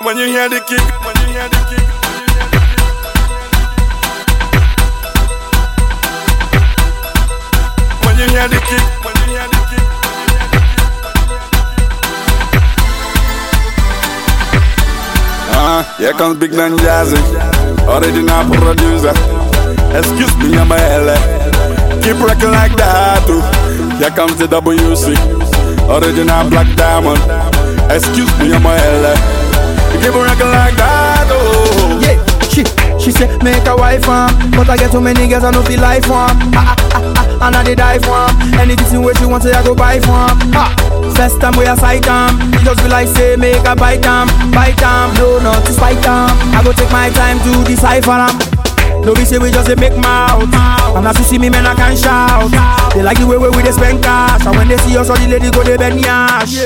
When you hear the kick, when you hear the kick. When you hear the kick, when you hear the kick. Uh, here comes Big Man Jazzy, original producer. Excuse me, I'm a LA. Keep rocking like that, too. Here comes the WC, original Black Diamond. Excuse me, I'm a LA. Keep rocking like that, oh. Yeah, she, she say make a wife um, but I get too many girls I no feel life um. Ah, ah, ah, ah, and I dey die for 'em. Anything where she want say I go buy for 'em. Ah, first time we a sight um, it just be like say make a bite um, bite um, no not to spite um. I go take my time to decipher um. No be say we just make mouth. And as you see me, man, I can shout. They like the way we dey spend cash. And when they see us, all the ladies go they bend yash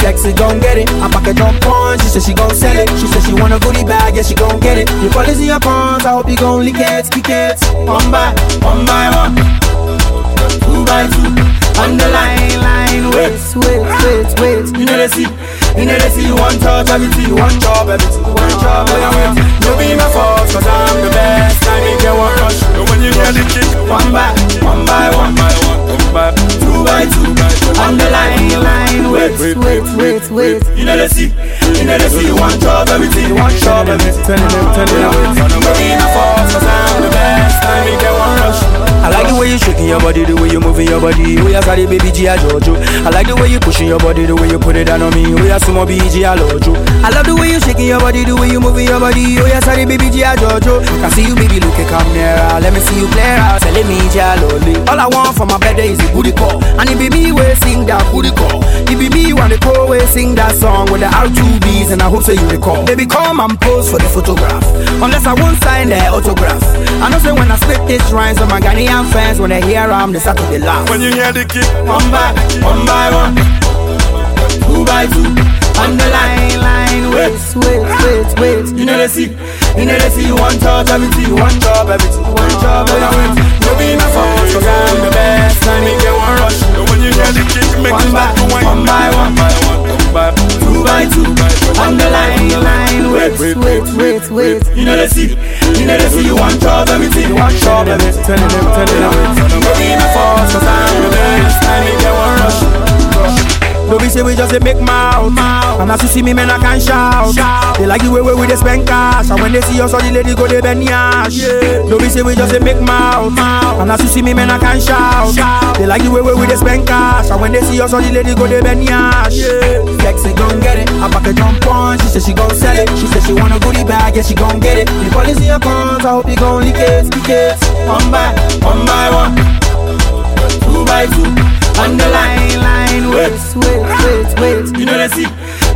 Sexy gon' get it, I pack it on punch. She say she gon' sell it, she say she want a goodie bag. Yeah, she gon' get it. The policy your cons, I hope you gon' lick it, kick it. One by, one by one. Two by two. On the line, line, wait, wait, wait, wait You know they see, you know they see. You want touch everything, you want job everything You want job, oh And when you hear the kick, One by, one by one. By one, one by Two by two. On the line, line, wait, wait, wait, wait You know they see, you know they see You want job everything, you want job everything. Turn it up, turn it up No be my fault, cause I'm the best I make you want rush. I like the way you shaking your body, the way you moving your body. We are sorry, baby G, I Jojo. I like the way you pushing your body, the way you put it down on me. We are sumo BG, I Lojo. I love the body, the way you moving your body. We are sorry, baby G, I Jojo. Can see you, baby, look, come nearer. Let me see you clear out. Tell me, G, I Loli. All I want for my birthday is a booty call. And it be me, we sing that booty call. It be me, call, we sing that song with the R2Bs. And I hope so you recall. Baby, come and pose for the photograph. Unless I won't sign the autograph. I know say when I spit this rhymes on my Ghanaian fans, when they hear I'm they start to laugh. when you hear the kick, One by, one by one, two by two, on the line, line, wait, wait, wait, wait. You know they see, you know they see you want touch everything, you want job everything, you want job, yeah. No be my fault, cause I'm the best, I make you want rush. And when you hear the kick, make One you by, start to whine. one by one, by one, one by two by two, on the line, line, wait, wait, wait, wait. You know they see, you know they see you want job everything, you want job everything. Turn it up, turn it up. No be my fault, cause I'm the best, I make you want rush. No be say we just make mouth And as you see me, man, I can shout. They like the way we, we dey spend cash. And when they see us, all the ladies go they bend yash No be say we just dey make mouth. And as you see me, man, I can shout. They like the way we, we dey spend cash. And when they see us, all the ladies go they bend yash Sexy gon' get it, I pack it on She say she gon' sell it, she say she want a goodie bag. Yeah, she gon' get it. The policy your cons, I hope you gon' lick it, lick it. One by, one by one. Two by two. On the line, line, wait, wait, wait, wait. You know they see,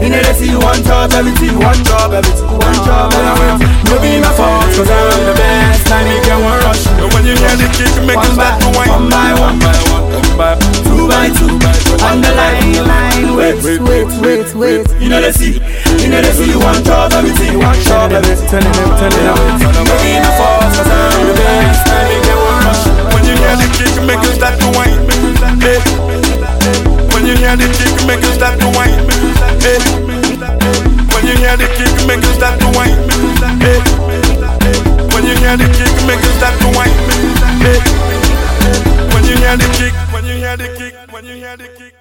you know they see you want touch everything, want job everything, want job wait. No be my fault, cause I'm the best. I make you want rush. And when you hear the kick, make you One by, start to whine. one by one, by one, one by two by two on the line, line, wait, wait, wait, wait. You know they see, you know they see you want job everything, want job everything. Turn it up, turn it up. No be my fault, cause I'm the best. I make you want rush. When you hear the kick, make you start to whine. When you hear the kick, make you start to whine. Hey. When you hear the kick, make you start to whine. Hey. When you hear the kick, make you start to whine. Hey. When you hear the kick, when you hear the kick, when you hear the kick.